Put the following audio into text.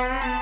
Bye.